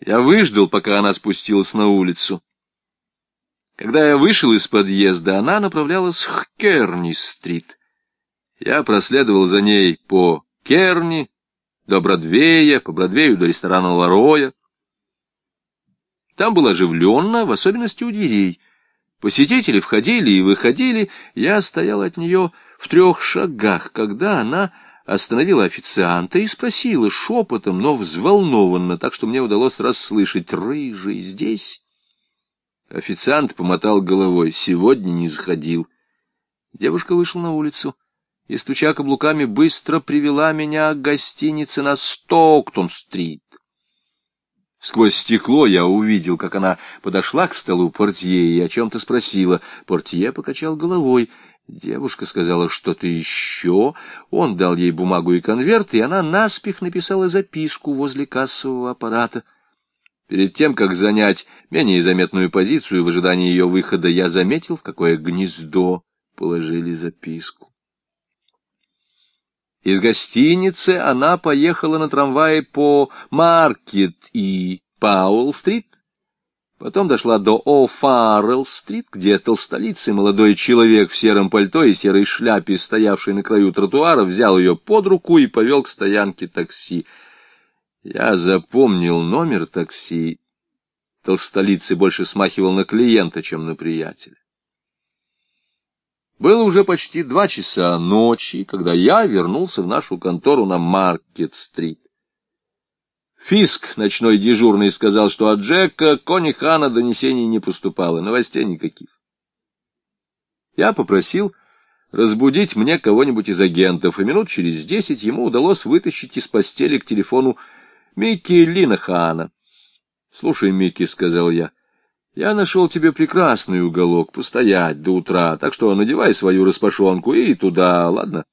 Я выждал, пока она спустилась на улицу. Когда я вышел из подъезда, она направлялась к Керни-стрит. Я проследовал за ней по Керни, до Бродвея, по Бродвею до ресторана Лароя. Там было оживленно, в особенности у дверей. Посетители входили и выходили, я стоял от нее в трех шагах, когда она остановила официанта и спросила шепотом, но взволнованно, так что мне удалось расслышать «Рыжий здесь?» Официант помотал головой. Сегодня не заходил. Девушка вышла на улицу и, стуча каблуками, быстро привела меня к гостинице на Стоктон-стрит. Сквозь стекло я увидел, как она подошла к столу портье и о чем-то спросила. Портье покачал головой. Девушка сказала что-то еще. Он дал ей бумагу и конверт, и она наспех написала записку возле кассового аппарата. Перед тем, как занять менее заметную позицию в ожидании ее выхода, я заметил, в какое гнездо положили записку. Из гостиницы она поехала на трамвае по Маркет и Пауэлл-стрит, потом дошла до О'Фаррелл-стрит, где толстолицый молодой человек в сером пальто и серой шляпе, стоявший на краю тротуара, взял ее под руку и повел к стоянке такси — я запомнил номер такси. Толстолицый больше смахивал на клиента, чем на приятеля. Было уже почти два часа ночи, когда я вернулся в нашу контору на Маркет-стрит. Фиск, ночной дежурный, сказал, что от Джека Конихана донесений не поступало, новостей никаких. Я попросил разбудить мне кого-нибудь из агентов, и минут через десять ему удалось вытащить из постели к телефону Микки Линахана. — Слушай, Микки, — сказал я, — я нашел тебе прекрасный уголок постоять до утра, так что надевай свою распашонку и туда, ладно?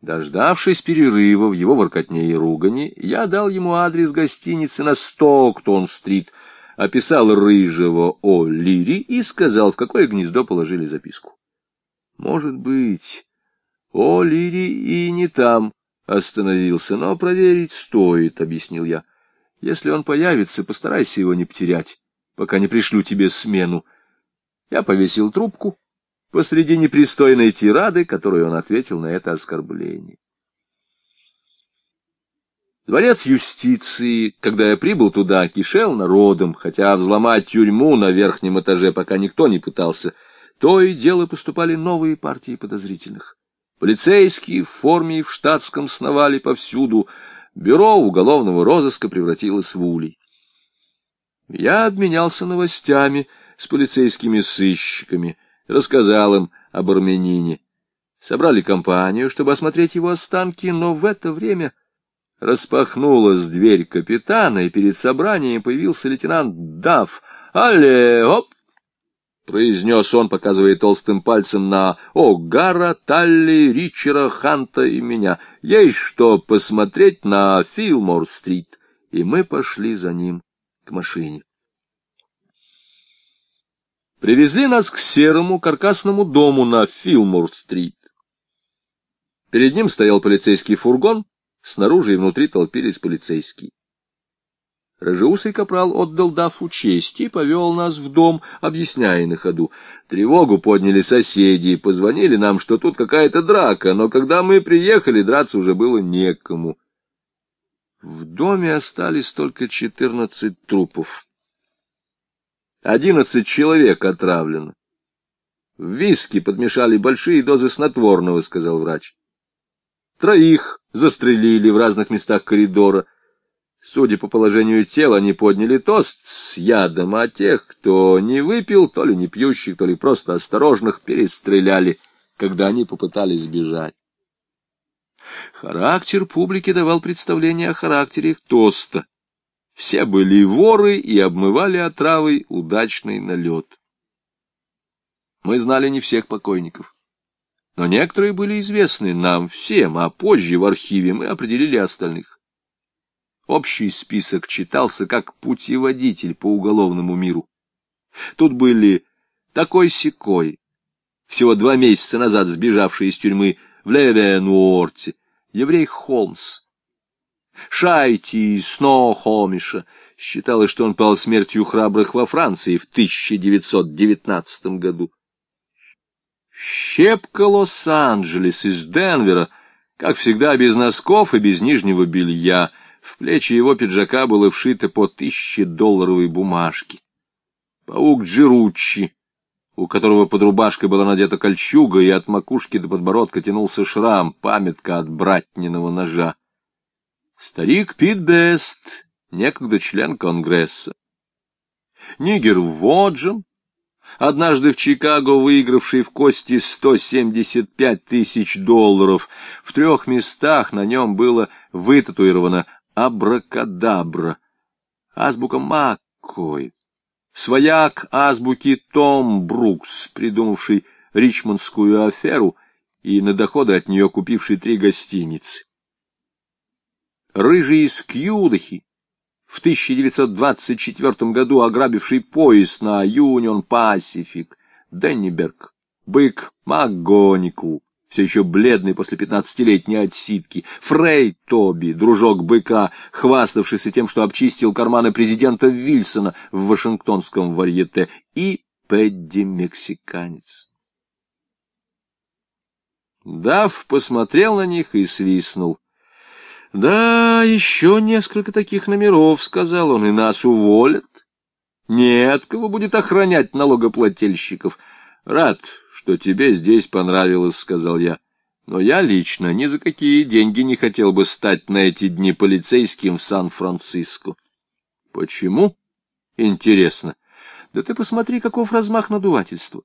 Дождавшись перерыва в его воркотне и ругани, я дал ему адрес гостиницы на Стоктон-стрит, описал рыжего О. Лири и сказал, в какое гнездо положили записку. Может быть, О. Лири и не там, Остановился, но проверить стоит, — объяснил я. Если он появится, постарайся его не потерять, пока не пришлю тебе смену. Я повесил трубку посреди непристойной тирады, которую он ответил на это оскорбление. Дворец юстиции, когда я прибыл туда, кишел народом, хотя взломать тюрьму на верхнем этаже пока никто не пытался, то и дело поступали новые партии подозрительных. Полицейские в форме и в штатском сновали повсюду. Бюро уголовного розыска превратилось в улей. Я обменялся новостями с полицейскими сыщиками, рассказал им об армянине. Собрали компанию, чтобы осмотреть его останки, но в это время распахнулась дверь капитана, и перед собранием появился лейтенант Дафф. «Алле, оп!» произнес он, показывая толстым пальцем на О'Гара, Талли, Ричера, Ханта и меня. Есть что посмотреть на Филмор-стрит. И мы пошли за ним к машине. Привезли нас к серому каркасному дому на Филмор-стрит. Перед ним стоял полицейский фургон, снаружи и внутри толпились полицейские. Рыжеусый капрал отдал Дафу честь и повел нас в дом, объясняя на ходу. Тревогу подняли соседи, позвонили нам, что тут какая-то драка, но когда мы приехали, драться уже было некому. В доме остались только четырнадцать трупов. Одиннадцать человек отравлено. В виски подмешали большие дозы снотворного, — сказал врач. Троих застрелили в разных местах коридора — Судя по положению тела, они подняли тост с ядом, а тех, кто не выпил, то ли не пьющих, то ли просто осторожных, перестреляли, когда они попытались сбежать. Характер публики давал представление о характере их тоста. Все были воры и обмывали отравой удачный налет. Мы знали не всех покойников, но некоторые были известны нам всем, а позже в архиве мы определили остальных. Общий список читался как путеводитель по уголовному миру. Тут были такой-сякой, всего два месяца назад сбежавший из тюрьмы в Левенуорте, еврей Холмс, Шайти из Сноухомиша. Считалось, что он пал смертью храбрых во Франции в 1919 году. Щепка Лос-Анджелес из Денвера, как всегда, без носков и без нижнего белья. В плечи его пиджака было вшито по тысяче долларовой бумажки. Паук Джеруччи, у которого под рубашкой была надета кольчуга, и от макушки до подбородка тянулся шрам, памятка от братниного ножа. Старик Пит Бест, некогда член Конгресса. Нигер Воджем, однажды в Чикаго выигравший в кости 175 тысяч долларов. В трех местах на нем было вытатуировано «Абракадабра», азбука Маккой. Свояк азбуки Том Брукс, придумавший ричмондскую аферу и на доходы от нее купивший три гостиницы. Рыжий из Кьюдахи, в 1924 году ограбивший поезд на Юнион Пасифик, Денниберг, бык МакГоникл, все еще бледный после пятнадцатилетней отсидки, Фрей Тоби, дружок быка, хваставшийся тем, что обчистил карманы президента Вильсона в Вашингтонском варьете, и Пэдди Мексиканец. Дав посмотрел на них и свистнул. — Да, еще несколько таких номеров, — сказал он, — и нас уволят. Нет, кого будет охранять налогоплательщиков. Рад, что тебе здесь понравилось, — сказал я. Но я лично ни за какие деньги не хотел бы стать на эти дни полицейским в Сан-Франциско. Почему? Интересно. Да ты посмотри, каков размах надувательства.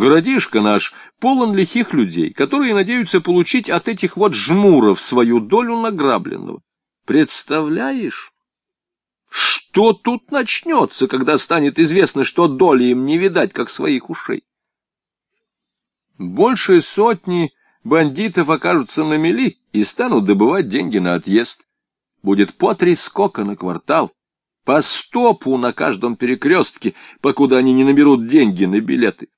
Городишко наш полон лихих людей, которые надеются получить от этих вот жмуров свою долю награбленного. Представляешь? Что тут начнется, когда станет известно, что доли им не видать, как своих ушей? Больше сотни бандитов окажутся на мели и станут добывать деньги на отъезд. Будет по три скока на квартал, по стопу на каждом перекрестке, покуда они не наберут деньги на билеты.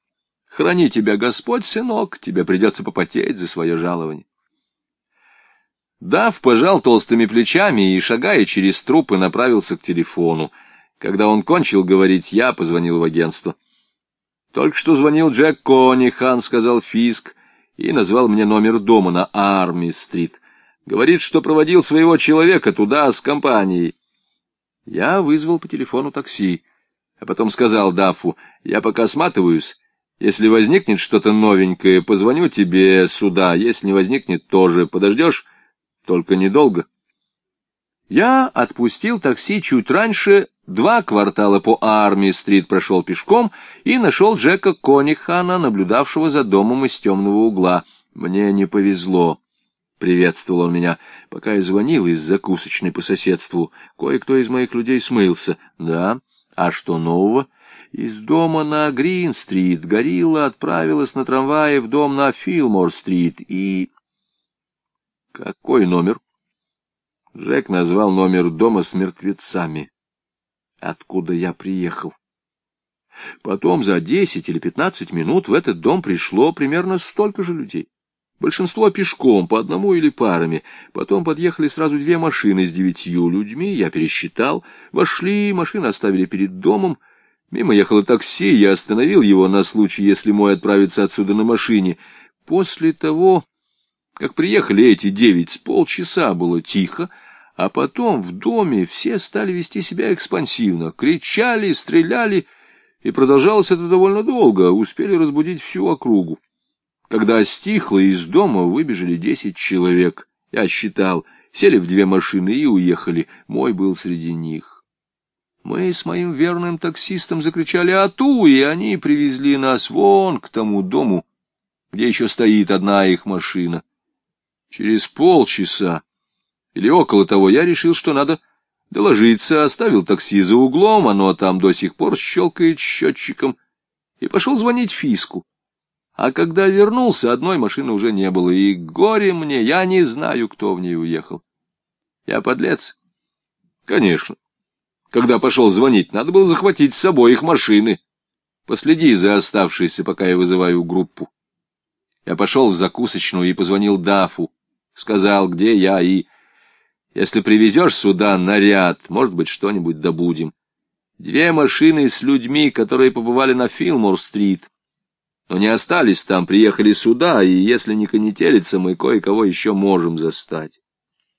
Храни тебя Господь, сынок, тебе придется попотеть за свое жалование. Дав пожал толстыми плечами и, шагая через трупы, направился к телефону. Когда он кончил говорить, я позвонил в агентство. «Только что звонил Джек Конихан», — сказал Фиск, и назвал мне номер дома на Арми-стрит. Говорит, что проводил своего человека туда с компанией. Я вызвал по телефону такси, а потом сказал Дафу, «Я пока сматываюсь». Если возникнет что-то новенькое, позвоню тебе сюда. Если не возникнет, тоже подождешь, только недолго. Я отпустил такси чуть раньше, два квартала по Арми-стрит прошел пешком и нашел Джека Конихана, наблюдавшего за домом из темного угла. Мне не повезло. Приветствовал он меня, пока я звонил из закусочной по соседству. Кое-кто из моих людей смылся. Да, а что нового? — из дома на Грин-стрит Горилла отправилась на трамвае в дом на Филмор-стрит и... Какой номер? Джек назвал номер дома с мертвецами. Откуда я приехал? Потом за десять или пятнадцать минут в этот дом пришло примерно столько же людей. Большинство пешком, по одному или парами. Потом подъехали сразу две машины с девятью людьми, я пересчитал. Вошли, машины оставили перед домом. Мимо ехало такси, я остановил его на случай, если мой отправится отсюда на машине. После того, как приехали эти девять, с полчаса было тихо, а потом в доме все стали вести себя экспансивно, кричали, стреляли, и продолжалось это довольно долго, успели разбудить всю округу. Когда стихло, из дома выбежали десять человек. Я считал, сели в две машины и уехали. Мой был среди них. Мы с моим верным таксистом закричали «Ату!» и они привезли нас вон к тому дому, где еще стоит одна их машина. Через полчаса или около того я решил, что надо доложиться, оставил такси за углом, оно там до сих пор щелкает счетчиком, и пошел звонить Фиску. А когда вернулся, одной машины уже не было, и горе мне, я не знаю, кто в ней уехал. Я подлец? Конечно. Когда пошел звонить, надо было захватить с собой их машины. Последи за оставшиеся, пока я вызываю группу. Я пошел в закусочную и позвонил Дафу. Сказал, где я, и... Если привезешь сюда наряд, может быть, что-нибудь добудем. Две машины с людьми, которые побывали на Филмор-стрит. Но не остались там, приехали сюда, и если не конетелится, мы кое-кого еще можем застать.